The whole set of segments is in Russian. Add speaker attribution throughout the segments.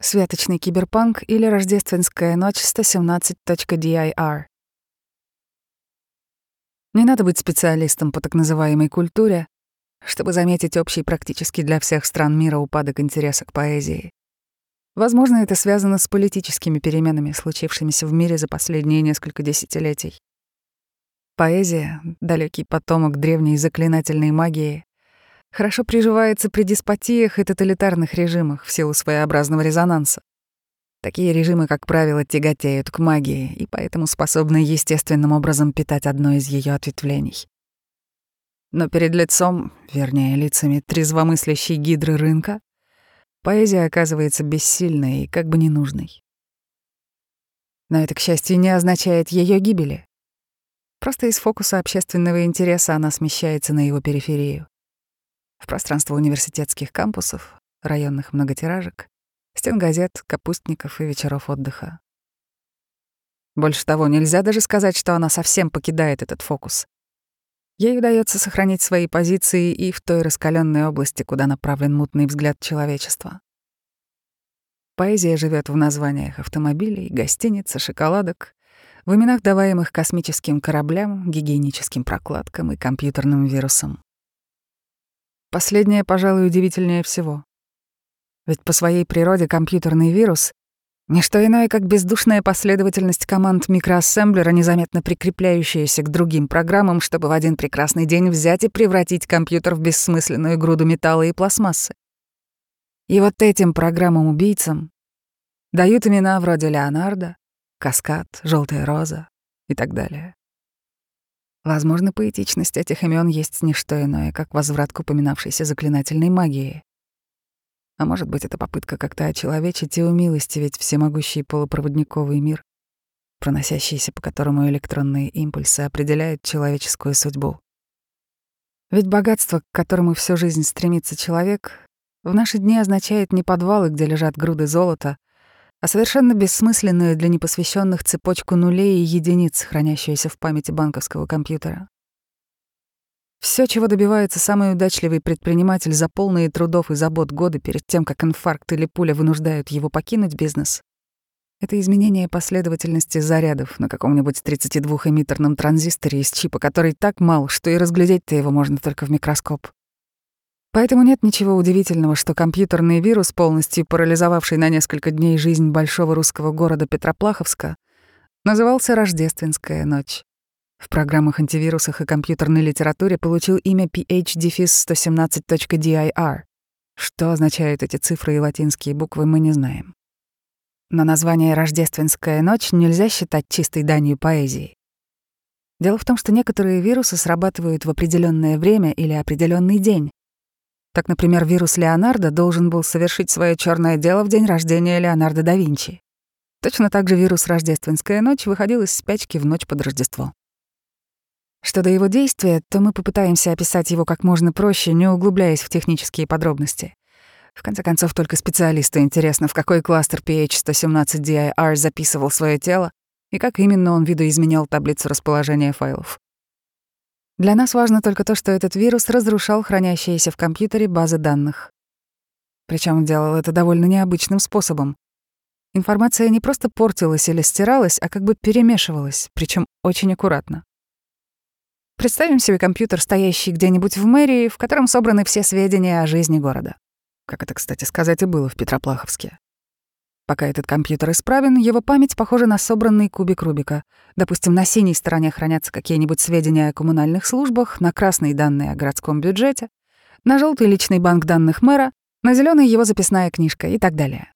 Speaker 1: Светочный киберпанк или рождественская ночь 117.dir. Не надо быть специалистом по так называемой культуре, чтобы заметить общий практически для всех стран мира упадок интереса к поэзии. Возможно, это связано с политическими переменами, случившимися в мире за последние несколько десятилетий. Поэзия, далекий потомок древней заклинательной магии, хорошо приживается при деспотиях и тоталитарных режимах в силу своеобразного резонанса. Такие режимы, как правило, тяготеют к магии и поэтому способны естественным образом питать одно из ее ответвлений. Но перед лицом, вернее, лицами трезвомыслящей гидры рынка, поэзия оказывается бессильной и как бы ненужной. Но это, к счастью, не означает ее гибели. Просто из фокуса общественного интереса она смещается на его периферию. В пространство университетских кампусов, районных многотиражек, стен газет, капустников и вечеров отдыха. Больше того, нельзя даже сказать, что она совсем покидает этот фокус. Ей удается сохранить свои позиции и в той раскаленной области, куда направлен мутный взгляд человечества. Поэзия живет в названиях автомобилей, гостиниц шоколадок, в именах, даваемых космическим кораблям, гигиеническим прокладкам и компьютерным вирусам. Последнее, пожалуй, удивительнее всего. Ведь по своей природе компьютерный вирус — не что иное, как бездушная последовательность команд микроассемблера, незаметно прикрепляющаяся к другим программам, чтобы в один прекрасный день взять и превратить компьютер в бессмысленную груду металла и пластмассы. И вот этим программам-убийцам дают имена вроде Леонардо, каскад, желтая роза и так далее. Возможно, поэтичность этих имен есть не что иное, как возврат к упоминавшейся заклинательной магии. А может быть, это попытка как-то очеловечить и умилостивить всемогущий полупроводниковый мир, проносящийся по которому электронные импульсы определяют человеческую судьбу. Ведь богатство, к которому всю жизнь стремится человек, в наши дни означает не подвалы, где лежат груды золота, а совершенно бессмысленную для непосвященных цепочку нулей и единиц, хранящуюся в памяти банковского компьютера. Все, чего добивается самый удачливый предприниматель за полные трудов и забот годы перед тем, как инфаркт или пуля вынуждают его покинуть бизнес, это изменение последовательности зарядов на каком-нибудь 32-эмиттерном транзисторе из чипа, который так мал, что и разглядеть-то его можно только в микроскоп. Поэтому нет ничего удивительного, что компьютерный вирус, полностью парализовавший на несколько дней жизнь большого русского города Петроплаховска, назывался «Рождественская ночь». В программах антивирусах и компьютерной литературе получил имя PH-117.dir. Что означают эти цифры и латинские буквы, мы не знаем. Но название «Рождественская ночь» нельзя считать чистой данью поэзии. Дело в том, что некоторые вирусы срабатывают в определенное время или определенный день, так, например, вирус Леонардо должен был совершить свое черное дело в день рождения Леонардо да Винчи. Точно так же вирус «Рождественская ночь» выходил из спячки в ночь под Рождество. Что до его действия, то мы попытаемся описать его как можно проще, не углубляясь в технические подробности. В конце концов, только специалисту интересно, в какой кластер PH117DIR записывал свое тело и как именно он видоизменял таблицу расположения файлов. Для нас важно только то, что этот вирус разрушал хранящиеся в компьютере базы данных. Причем делал это довольно необычным способом. Информация не просто портилась или стиралась, а как бы перемешивалась, причем очень аккуратно. Представим себе компьютер, стоящий где-нибудь в мэрии, в котором собраны все сведения о жизни города. Как это, кстати, сказать и было в Петроплаховске. Пока этот компьютер исправен, его память похожа на собранный кубик Рубика. Допустим, на синей стороне хранятся какие-нибудь сведения о коммунальных службах, на красной — данные о городском бюджете, на желтый — личный банк данных мэра, на зеленый его записная книжка и так далее.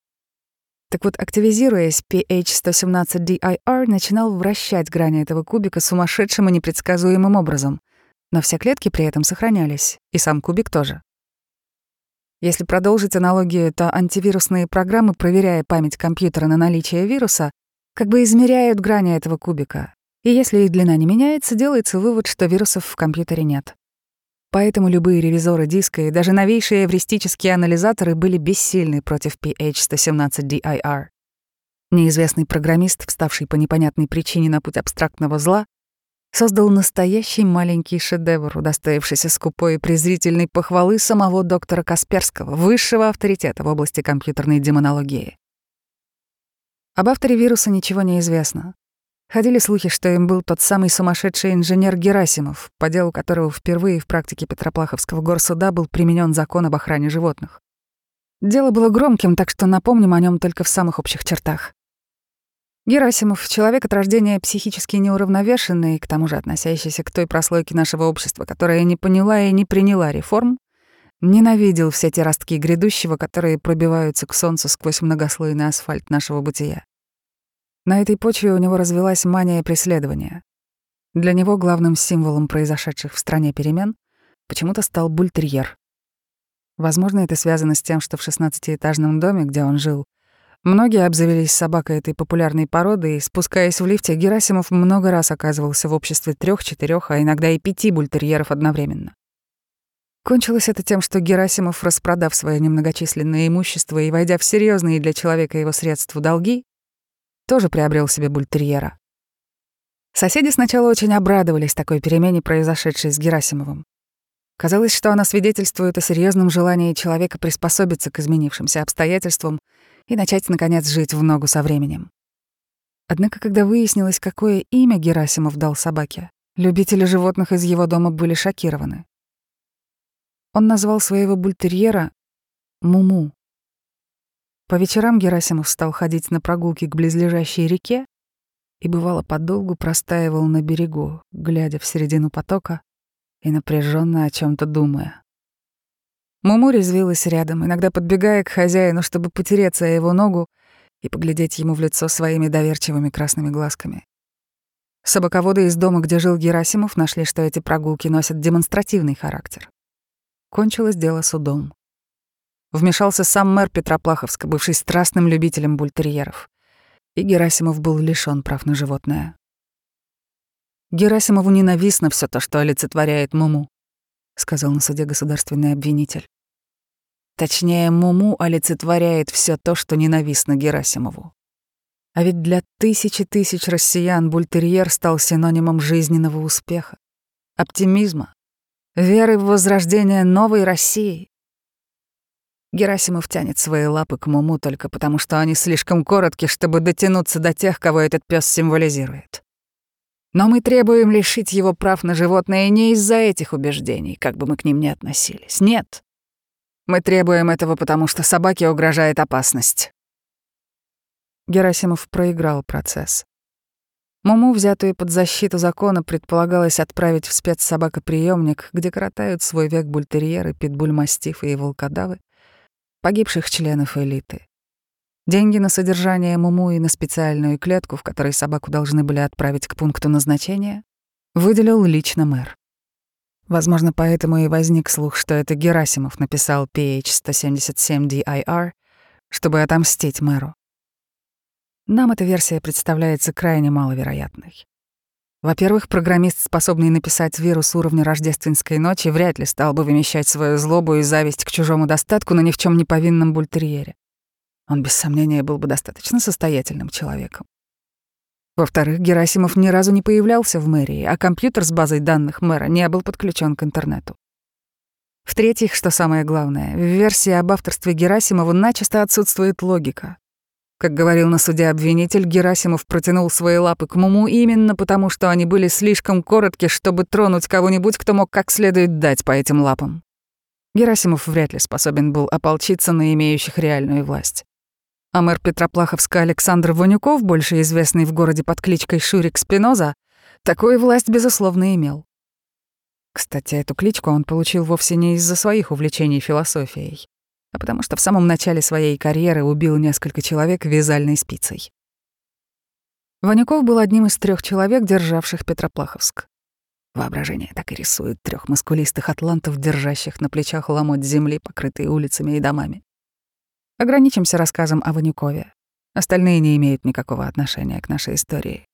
Speaker 1: Так вот, активизируясь, PH117DIR начинал вращать грани этого кубика сумасшедшим и непредсказуемым образом. Но все клетки при этом сохранялись, и сам кубик тоже. Если продолжить аналогию, то антивирусные программы, проверяя память компьютера на наличие вируса, как бы измеряют грани этого кубика. И если их длина не меняется, делается вывод, что вирусов в компьютере нет. Поэтому любые ревизоры диска и даже новейшие эвристические анализаторы были бессильны против PH117DIR. Неизвестный программист, вставший по непонятной причине на путь абстрактного зла, создал настоящий маленький шедевр, удостоившийся скупой и презрительной похвалы самого доктора Касперского, высшего авторитета в области компьютерной демонологии. Об авторе вируса ничего не известно. Ходили слухи, что им был тот самый сумасшедший инженер Герасимов, по делу которого впервые в практике Петроплаховского горсуда был применен закон об охране животных. Дело было громким, так что напомним о нем только в самых общих чертах. Герасимов — человек от рождения психически неуравновешенный, к тому же относящийся к той прослойке нашего общества, которая не поняла и не приняла реформ, ненавидел все те ростки грядущего, которые пробиваются к солнцу сквозь многослойный асфальт нашего бытия. На этой почве у него развелась мания преследования. Для него главным символом произошедших в стране перемен почему-то стал бультерьер. Возможно, это связано с тем, что в 16-этажном доме, где он жил, многие обзавелись собакой этой популярной породы, и, спускаясь в лифте, Герасимов много раз оказывался в обществе трех, четырех, а иногда и пяти бультерьеров одновременно. Кончилось это тем, что Герасимов, распродав свое немногочисленное имущество и войдя в серьезные для человека его средства долги, тоже приобрел себе бультерьера. Соседи сначала очень обрадовались такой перемене, произошедшей с Герасимовым. Казалось, что она свидетельствует о серьезном желании человека приспособиться к изменившимся обстоятельствам и начать, наконец, жить в ногу со временем. Однако, когда выяснилось, какое имя Герасимов дал собаке, любители животных из его дома были шокированы. Он назвал своего бультерьера Муму. По вечерам Герасимов стал ходить на прогулки к близлежащей реке и, бывало, подолгу простаивал на берегу, глядя в середину потока и напряженно о чем то думая. Муму резвилась рядом, иногда подбегая к хозяину, чтобы потереться о его ногу и поглядеть ему в лицо своими доверчивыми красными глазками. Собаководы из дома, где жил Герасимов, нашли, что эти прогулки носят демонстративный характер. Кончилось дело судом. Вмешался сам мэр Петроплаховска, бывший страстным любителем бультерьеров. И Герасимов был лишён прав на животное. Герасимову ненавистно все то, что олицетворяет Муму, сказал на суде государственный обвинитель. Точнее, Муму олицетворяет все то, что ненавистно Герасимову. А ведь для тысячи тысяч россиян бультерьер стал синонимом жизненного успеха, оптимизма, веры в возрождение новой России, Герасимов тянет свои лапы к Муму только потому, что они слишком коротки, чтобы дотянуться до тех, кого этот пес символизирует. Но мы требуем лишить его прав на животное не из-за этих убеждений, как бы мы к ним ни относились. Нет. Мы требуем этого, потому что собаке угрожает опасность. Герасимов проиграл процесс. Муму, взятую под защиту закона, предполагалось отправить в спецсобакоприемник, где коротают свой век бультерьеры, питбуль-мастифы и волкодавы, погибших членов элиты. Деньги на содержание Муму и на специальную клетку, в которой собаку должны были отправить к пункту назначения, выделил лично мэр. Возможно, поэтому и возник слух, что это Герасимов написал PH-177DIR, чтобы отомстить мэру. Нам эта версия представляется крайне маловероятной. Во-первых, программист, способный написать вирус уровня рождественской ночи, вряд ли стал бы вымещать свою злобу и зависть к чужому достатку на ни в чем не повинном бультерьере. Он без сомнения был бы достаточно состоятельным человеком. Во-вторых, Герасимов ни разу не появлялся в мэрии, а компьютер с базой данных мэра не был подключен к интернету. В-третьих, что самое главное, в версии об авторстве Герасимова начисто отсутствует логика. Как говорил на суде обвинитель, Герасимов протянул свои лапы к Муму именно потому, что они были слишком коротки, чтобы тронуть кого-нибудь, кто мог как следует дать по этим лапам. Герасимов вряд ли способен был ополчиться на имеющих реальную власть. А мэр Петроплаховска Александр Вонюков, больше известный в городе под кличкой Шурик Спиноза, такую власть, безусловно, имел. Кстати, эту кличку он получил вовсе не из-за своих увлечений философией а потому что в самом начале своей карьеры убил несколько человек вязальной спицей. Ванюков был одним из трех человек, державших Петроплаховск. Воображение так и рисует трех мускулистых атлантов, держащих на плечах ломоть земли, покрытые улицами и домами. Ограничимся рассказом о Ванюкове. Остальные не имеют никакого отношения к нашей истории.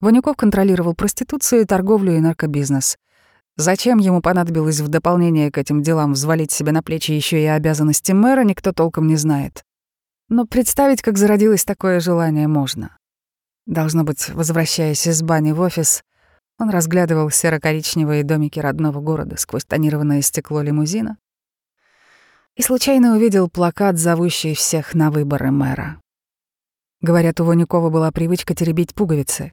Speaker 1: Ванюков контролировал проституцию, торговлю и наркобизнес — Зачем ему понадобилось в дополнение к этим делам взвалить себе на плечи еще и обязанности мэра, никто толком не знает. Но представить, как зародилось такое желание, можно. Должно быть, возвращаясь из бани в офис, он разглядывал серо-коричневые домики родного города сквозь тонированное стекло лимузина и случайно увидел плакат, зовущий всех на выборы мэра. Говорят, у Ванюкова была привычка теребить пуговицы.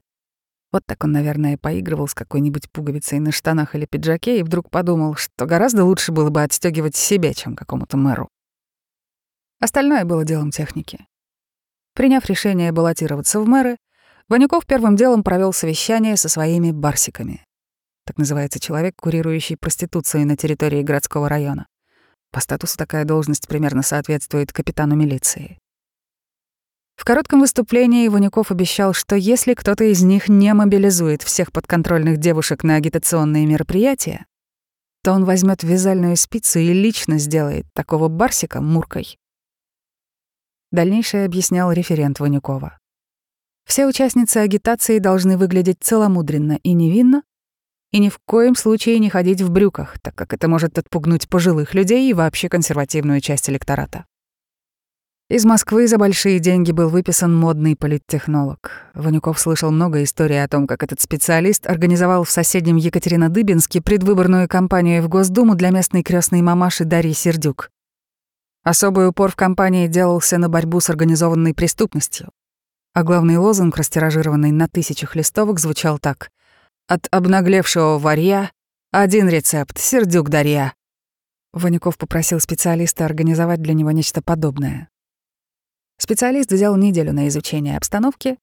Speaker 1: Вот так он, наверное, поигрывал с какой-нибудь пуговицей на штанах или пиджаке и вдруг подумал, что гораздо лучше было бы отстегивать себе, чем какому-то мэру. Остальное было делом техники. Приняв решение баллотироваться в мэры, Ванюков первым делом провел совещание со своими барсиками. Так называется человек, курирующий проституцию на территории городского района. По статусу такая должность примерно соответствует капитану милиции. В коротком выступлении Иванюков обещал, что если кто-то из них не мобилизует всех подконтрольных девушек на агитационные мероприятия, то он возьмет вязальную спицу и лично сделает такого барсика муркой. Дальнейшее объяснял референт Ванюкова. Все участницы агитации должны выглядеть целомудренно и невинно, и ни в коем случае не ходить в брюках, так как это может отпугнуть пожилых людей и вообще консервативную часть электората. Из Москвы за большие деньги был выписан модный политтехнолог. Ванюков слышал много историй о том, как этот специалист организовал в соседнем Екатеринодыбинске предвыборную кампанию в Госдуму для местной крестной мамаши Дарьи Сердюк. Особый упор в кампании делался на борьбу с организованной преступностью. А главный лозунг, растиражированный на тысячах листовок, звучал так. «От обнаглевшего варья один рецепт — Сердюк Дарья». Ванюков попросил специалиста организовать для него нечто подобное. Специалист взял неделю на изучение обстановки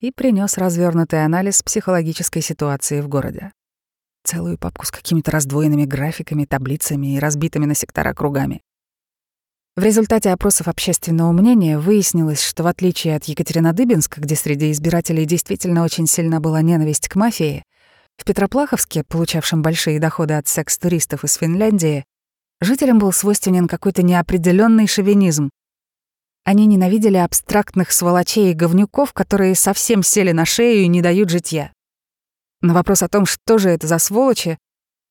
Speaker 1: и принес развернутый анализ психологической ситуации в городе. Целую папку с какими-то раздвоенными графиками, таблицами и разбитыми на сектора кругами. В результате опросов общественного мнения выяснилось, что в отличие от Екатеринодыбинска, где среди избирателей действительно очень сильна была ненависть к мафии, в Петроплаховске, получавшем большие доходы от секс-туристов из Финляндии, жителям был свойственен какой-то неопределенный шовинизм, они ненавидели абстрактных сволочей и говнюков, которые совсем сели на шею и не дают житья. На вопрос о том, что же это за сволочи,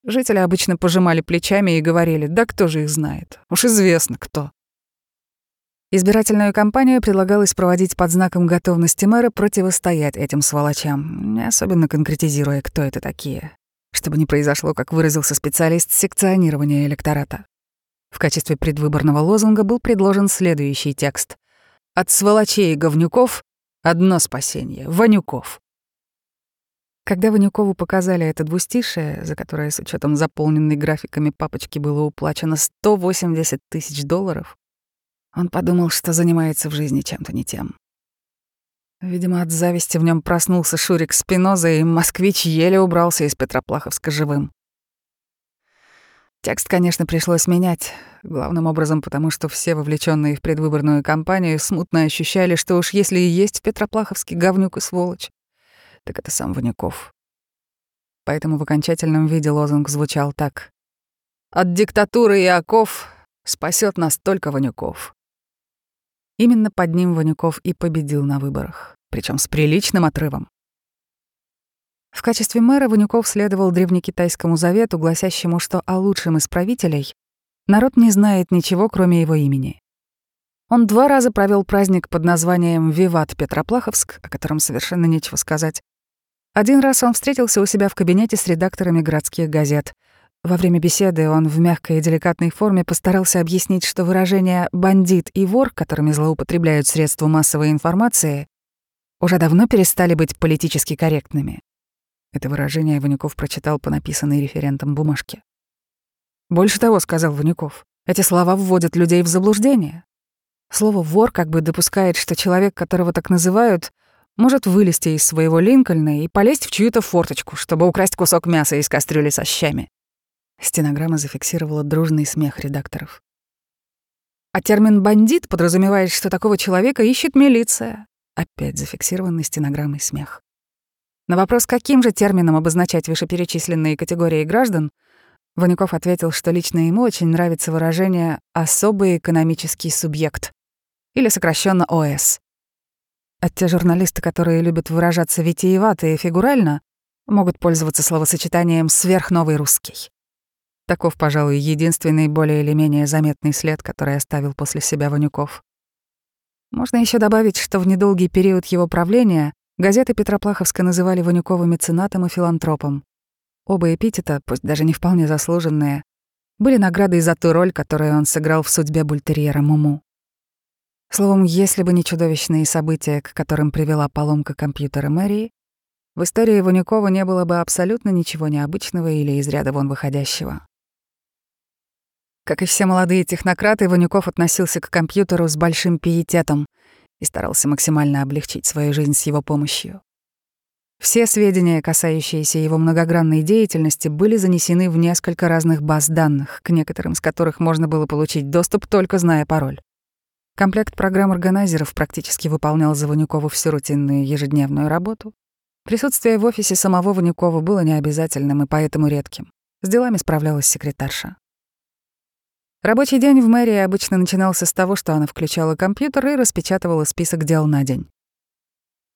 Speaker 1: жители обычно пожимали плечами и говорили, да кто же их знает, уж известно кто. Избирательную кампанию предлагалось проводить под знаком готовности мэра противостоять этим сволочам, не особенно конкретизируя, кто это такие, чтобы не произошло, как выразился специалист, секционирования электората. В качестве предвыборного лозунга был предложен следующий текст. «От сволочей и говнюков одно спасение — Ванюков». Когда Ванюкову показали это двустишее, за которое с учетом заполненной графиками папочки было уплачено 180 тысяч долларов, он подумал, что занимается в жизни чем-то не тем. Видимо, от зависти в нем проснулся Шурик Спиноза, и москвич еле убрался из Петроплаховска живым. Текст, конечно, пришлось менять, главным образом потому, что все вовлеченные в предвыборную кампанию смутно ощущали, что уж если и есть в Петроплаховске говнюк и сволочь, так это сам Ваняков. Поэтому в окончательном виде лозунг звучал так. «От диктатуры и оков спасет нас только Ванюков». Именно под ним Ванюков и победил на выборах, причем с приличным отрывом. В качестве мэра Ванюков следовал древнекитайскому завету, гласящему, что о лучшем из правителей народ не знает ничего, кроме его имени. Он два раза провел праздник под названием «Виват Петроплаховск», о котором совершенно нечего сказать. Один раз он встретился у себя в кабинете с редакторами городских газет. Во время беседы он в мягкой и деликатной форме постарался объяснить, что выражения «бандит» и «вор», которыми злоупотребляют средства массовой информации, уже давно перестали быть политически корректными. Это выражение Ванюков прочитал по написанной референтом бумажке. «Больше того», — сказал Ванюков, — «эти слова вводят людей в заблуждение. Слово «вор» как бы допускает, что человек, которого так называют, может вылезти из своего Линкольна и полезть в чью-то форточку, чтобы украсть кусок мяса из кастрюли со щами». Стенограмма зафиксировала дружный смех редакторов. А термин «бандит» подразумевает, что такого человека ищет милиция. Опять зафиксированный стенограммой смех. На вопрос, каким же термином обозначать вышеперечисленные категории граждан, Ванюков ответил, что лично ему очень нравится выражение «особый экономический субъект» или сокращенно ОС. А те журналисты, которые любят выражаться витиевато и фигурально, могут пользоваться словосочетанием «сверхновый русский». Таков, пожалуй, единственный более или менее заметный след, который оставил после себя Ванюков. Можно еще добавить, что в недолгий период его правления Газеты Петроплаховска называли Ванюкова меценатом и филантропом. Оба эпитета, пусть даже не вполне заслуженные, были наградой за ту роль, которую он сыграл в судьбе бультерьера Муму. Словом, если бы не чудовищные события, к которым привела поломка компьютера Мэрии, в истории Ванюкова не было бы абсолютно ничего необычного или из ряда вон выходящего. Как и все молодые технократы, Ванюков относился к компьютеру с большим пиететом и старался максимально облегчить свою жизнь с его помощью. Все сведения, касающиеся его многогранной деятельности, были занесены в несколько разных баз данных, к некоторым из которых можно было получить доступ, только зная пароль. Комплект программ органайзеров практически выполнял за Ванюкова всю рутинную ежедневную работу. Присутствие в офисе самого Ванюкова было необязательным и поэтому редким. С делами справлялась секретарша. Рабочий день в мэрии обычно начинался с того, что она включала компьютер и распечатывала список дел на день.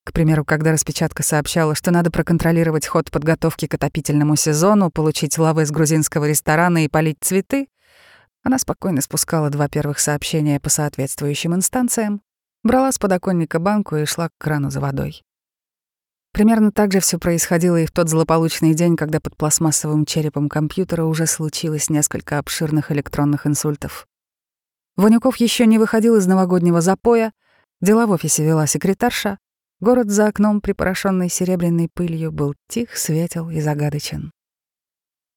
Speaker 1: К примеру, когда распечатка сообщала, что надо проконтролировать ход подготовки к отопительному сезону, получить лавы из грузинского ресторана и полить цветы, она спокойно спускала два первых сообщения по соответствующим инстанциям, брала с подоконника банку и шла к крану за водой. Примерно так же все происходило и в тот злополучный день, когда под пластмассовым черепом компьютера уже случилось несколько обширных электронных инсультов. Ванюков еще не выходил из новогоднего запоя, дела в офисе вела секретарша, Город за окном, припорошенный серебряной пылью, был тих, светел и загадочен.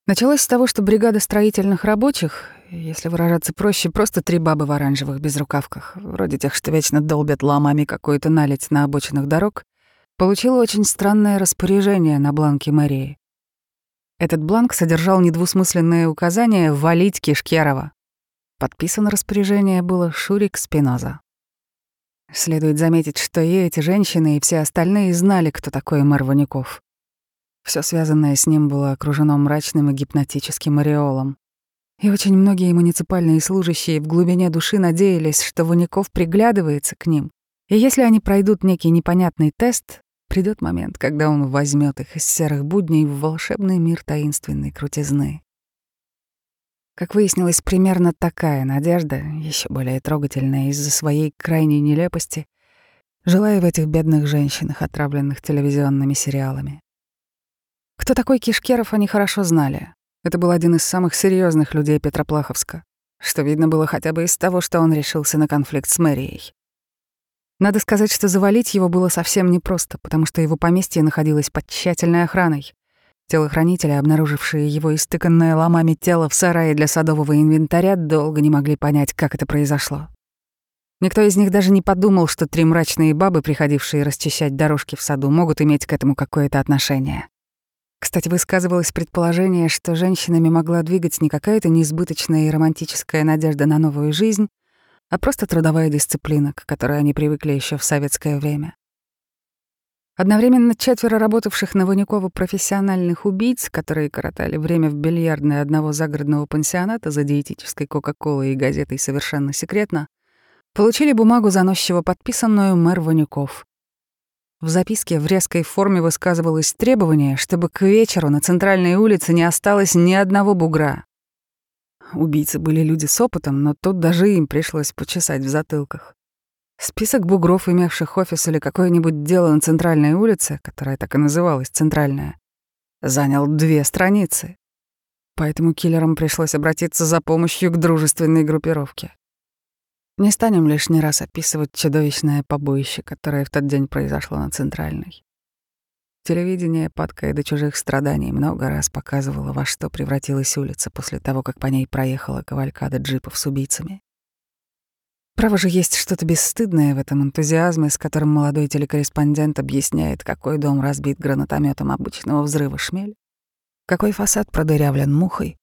Speaker 1: Началось с того, что бригада строительных рабочих, если выражаться проще, просто три бабы в оранжевых безрукавках, вроде тех, что вечно долбят ломами какую-то налить на обочинах дорог, получила очень странное распоряжение на бланке мэрии. Этот бланк содержал недвусмысленное указание «валить Кишкерова». Подписано распоряжение было Шурик Спиноза. Следует заметить, что и эти женщины, и все остальные знали, кто такой мэр Ванюков. Всё связанное с ним было окружено мрачным и гипнотическим ореолом. И очень многие муниципальные служащие в глубине души надеялись, что Ванюков приглядывается к ним. И если они пройдут некий непонятный тест, придёт момент, когда он возьмёт их из серых будней в волшебный мир таинственной крутизны. Как выяснилось, примерно такая надежда, еще более трогательная из-за своей крайней нелепости, жила и в этих бедных женщинах, отравленных телевизионными сериалами. Кто такой Кишкеров, они хорошо знали. Это был один из самых серьезных людей Петроплаховска, что видно было хотя бы из того, что он решился на конфликт с мэрией. Надо сказать, что завалить его было совсем непросто, потому что его поместье находилось под тщательной охраной. Телохранители, обнаружившие его истыканное ломами тело в сарае для садового инвентаря, долго не могли понять, как это произошло. Никто из них даже не подумал, что три мрачные бабы, приходившие расчищать дорожки в саду, могут иметь к этому какое-то отношение. Кстати, высказывалось предположение, что женщинами могла двигать не какая-то неизбыточная и романтическая надежда на новую жизнь, а просто трудовая дисциплина, к которой они привыкли еще в советское время. Одновременно четверо работавших на Ванюкова профессиональных убийц, которые коротали время в бильярдной одного загородного пансионата за диетической Кока-Колой и газетой «Совершенно секретно», получили бумагу, заносчиво подписанную мэр Ванюков. В записке в резкой форме высказывалось требование, чтобы к вечеру на центральной улице не осталось ни одного бугра. Убийцы были люди с опытом, но тут даже им пришлось почесать в затылках. Список бугров, имевших офис или какое-нибудь дело на центральной улице, которая так и называлась «Центральная», занял две страницы. Поэтому киллерам пришлось обратиться за помощью к дружественной группировке. Не станем лишний раз описывать чудовищное побоище, которое в тот день произошло на Центральной. Телевидение, падкое до чужих страданий, много раз показывало, во что превратилась улица после того, как по ней проехала кавалькада джипов с убийцами. Право же есть что-то бесстыдное в этом энтузиазме, с которым молодой телекорреспондент объясняет, какой дом разбит гранатометом обычного взрыва шмель, какой фасад продырявлен мухой,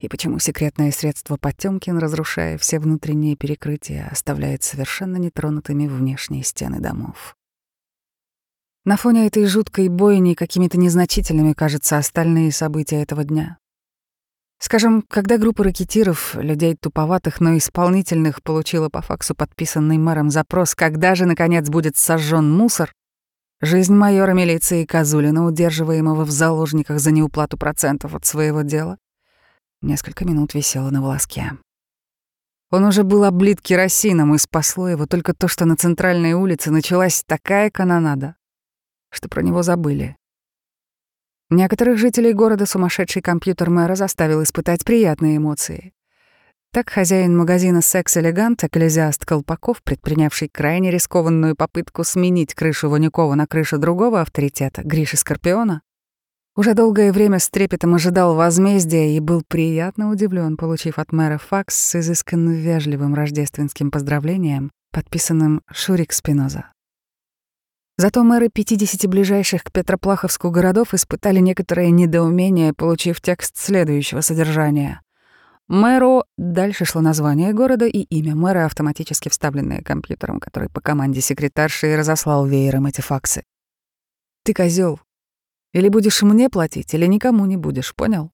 Speaker 1: и почему секретное средство Потёмкин, разрушая все внутренние перекрытия, оставляет совершенно нетронутыми внешние стены домов. На фоне этой жуткой бойни какими-то незначительными кажутся остальные события этого дня. Скажем, когда группа ракетиров, людей туповатых, но исполнительных, получила по факсу подписанный мэром запрос, когда же, наконец, будет сожжен мусор, жизнь майора милиции Козулина, удерживаемого в заложниках за неуплату процентов от своего дела, несколько минут висела на волоске. Он уже был облит керосином, и спасло его только то, что на центральной улице началась такая канонада, что про него забыли. Некоторых жителей города сумасшедший компьютер мэра заставил испытать приятные эмоции. Так хозяин магазина «Секс Элегант», экклезиаст Колпаков, предпринявший крайне рискованную попытку сменить крышу Ванюкова на крышу другого авторитета, Гриши Скорпиона, уже долгое время с трепетом ожидал возмездия и был приятно удивлен, получив от мэра факс с изысканно вежливым рождественским поздравлением, подписанным Шурик Спиноза. Зато мэры 50 ближайших к Петроплаховску городов испытали некоторое недоумение, получив текст следующего содержания. Мэру дальше шло название города и имя мэра, автоматически вставленное компьютером, который по команде секретарши разослал веером эти факсы. «Ты козел, или будешь мне платить, или никому не будешь, понял?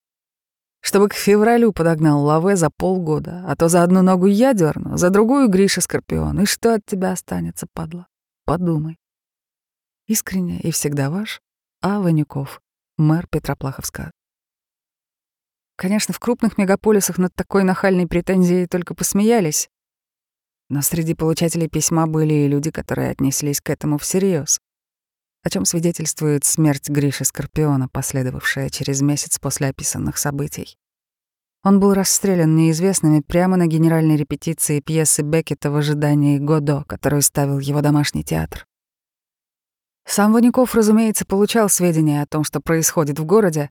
Speaker 1: Чтобы к февралю подогнал лаве за полгода, а то за одну ногу я дерну, за другую Гриша Скорпион. И что от тебя останется, падла? Подумай. Искренне и всегда ваш А. Ванюков, мэр Петроплаховска. Конечно, в крупных мегаполисах над такой нахальной претензией только посмеялись. Но среди получателей письма были и люди, которые отнеслись к этому всерьез о чем свидетельствует смерть Гриши Скорпиона, последовавшая через месяц после описанных событий. Он был расстрелян неизвестными прямо на генеральной репетиции пьесы Беккета в ожидании Годо, которую ставил его домашний театр. Сам Ваников, разумеется, получал сведения о том, что происходит в городе.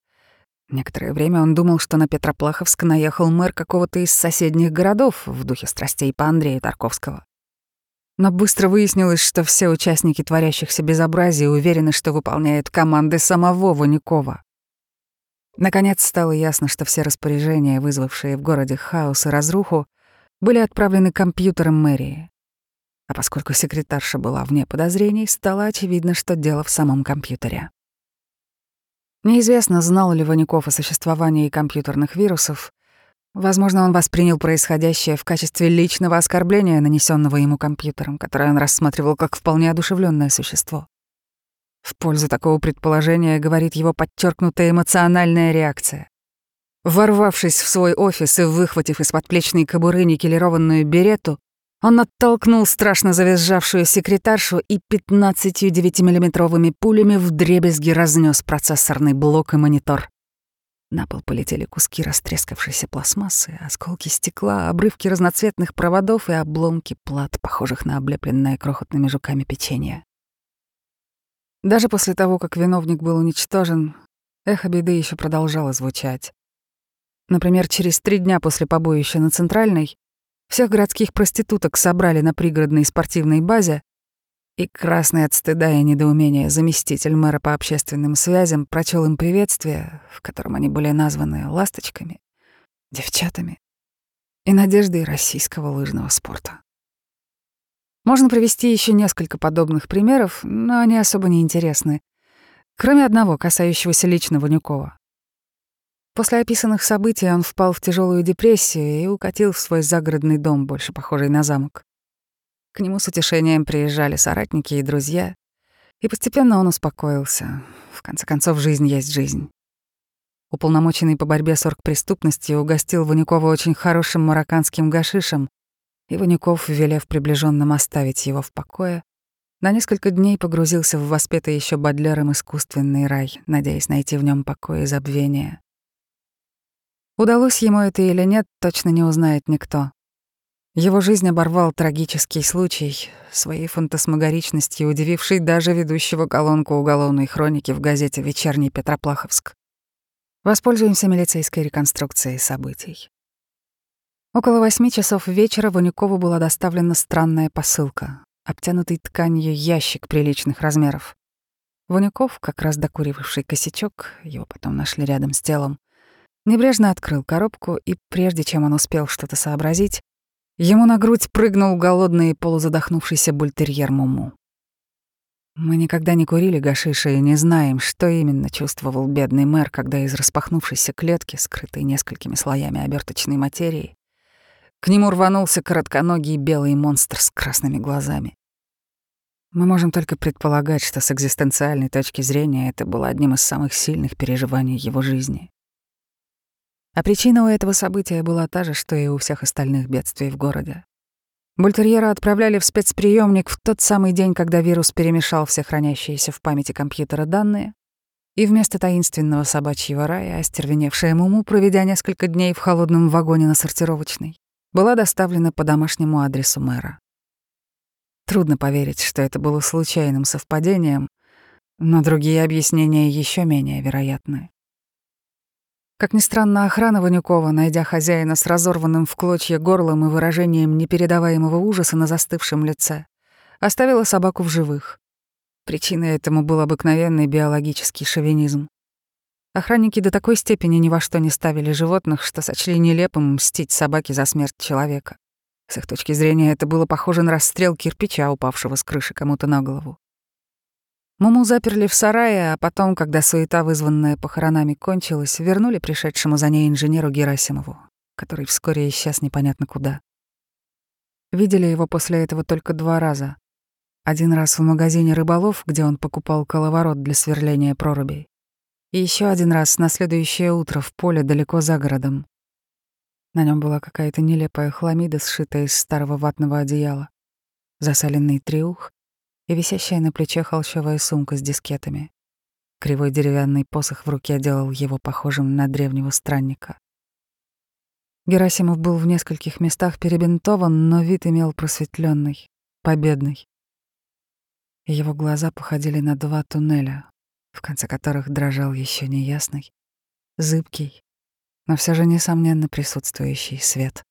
Speaker 1: Некоторое время он думал, что на Петроплаховск наехал мэр какого-то из соседних городов в духе страстей по Андрею Тарковского. Но быстро выяснилось, что все участники творящихся безобразий уверены, что выполняют команды самого Ванюкова. Наконец стало ясно, что все распоряжения, вызвавшие в городе хаос и разруху, были отправлены компьютером мэрии. А поскольку секретарша была вне подозрений, стало очевидно, что дело в самом компьютере. Неизвестно, знал ли Ванюков о существовании компьютерных вирусов, Возможно, он воспринял происходящее в качестве личного оскорбления, нанесенного ему компьютером, которое он рассматривал как вполне одушевленное существо. В пользу такого предположения говорит его подчеркнутая эмоциональная реакция. Ворвавшись в свой офис и выхватив из подплечной кобуры никелированную берету, он оттолкнул страшно завизжавшую секретаршу и 15 9-миллиметровыми пулями вдребезги разнес процессорный блок и монитор. На пол полетели куски растрескавшейся пластмассы, осколки стекла, обрывки разноцветных проводов и обломки плат, похожих на облепленное крохотными жуками печенье. Даже после того, как виновник был уничтожен, эхо беды еще продолжало звучать. Например, через три дня после побоища на Центральной всех городских проституток собрали на пригородной спортивной базе и красный от стыда и недоумения заместитель мэра по общественным связям прочел им приветствие, в котором они были названы ласточками, девчатами и надеждой российского лыжного спорта. Можно привести еще несколько подобных примеров, но они особо не интересны, кроме одного, касающегося лично Ванюкова. После описанных событий он впал в тяжелую депрессию и укатил в свой загородный дом, больше похожий на замок. К нему с утешением приезжали соратники и друзья, и постепенно он успокоился. В конце концов, жизнь есть жизнь. Уполномоченный по борьбе с оргпреступностью угостил Ванюкова очень хорошим марокканским гашишем, и Ванюков, велев приближенным оставить его в покое, на несколько дней погрузился в воспетый еще Бадлером искусственный рай, надеясь найти в нем покой и забвение. Удалось ему это или нет, точно не узнает никто. Его жизнь оборвал трагический случай, своей фантасмагоричностью удививший даже ведущего колонку уголовной хроники в газете «Вечерний Петроплаховск». Воспользуемся милицейской реконструкцией событий. Около восьми часов вечера Ванюкову была доставлена странная посылка, обтянутый тканью ящик приличных размеров. Ванюков, как раз докуривавший косячок, его потом нашли рядом с телом, небрежно открыл коробку, и прежде чем он успел что-то сообразить, Ему на грудь прыгнул голодный полузадохнувшийся бультерьер Муму. Мы никогда не курили гашиша и не знаем, что именно чувствовал бедный мэр, когда из распахнувшейся клетки, скрытой несколькими слоями оберточной материи, к нему рванулся коротконогий белый монстр с красными глазами. Мы можем только предполагать, что с экзистенциальной точки зрения это было одним из самых сильных переживаний его жизни. А причина у этого события была та же, что и у всех остальных бедствий в городе. Бультерьера отправляли в спецприемник в тот самый день, когда вирус перемешал все хранящиеся в памяти компьютера данные, и вместо таинственного собачьего рая, остервеневшая Муму, проведя несколько дней в холодном вагоне на сортировочной, была доставлена по домашнему адресу мэра. Трудно поверить, что это было случайным совпадением, но другие объяснения еще менее вероятны. Как ни странно, охрана Ванюкова, найдя хозяина с разорванным в клочья горлом и выражением непередаваемого ужаса на застывшем лице, оставила собаку в живых. Причиной этому был обыкновенный биологический шовинизм. Охранники до такой степени ни во что не ставили животных, что сочли нелепым мстить собаке за смерть человека. С их точки зрения это было похоже на расстрел кирпича, упавшего с крыши кому-то на голову. Муму заперли в сарае, а потом, когда суета, вызванная похоронами, кончилась, вернули пришедшему за ней инженеру Герасимову, который вскоре исчез непонятно куда. Видели его после этого только два раза. Один раз в магазине рыболов, где он покупал коловорот для сверления прорубей. И еще один раз на следующее утро в поле далеко за городом. На нем была какая-то нелепая хламида, сшитая из старого ватного одеяла, засаленный триух и висящая на плече холщовая сумка с дискетами. Кривой деревянный посох в руке делал его похожим на древнего странника. Герасимов был в нескольких местах перебинтован, но вид имел просветленный, победный. Его глаза походили на два туннеля, в конце которых дрожал еще неясный, зыбкий, но все же несомненно присутствующий свет.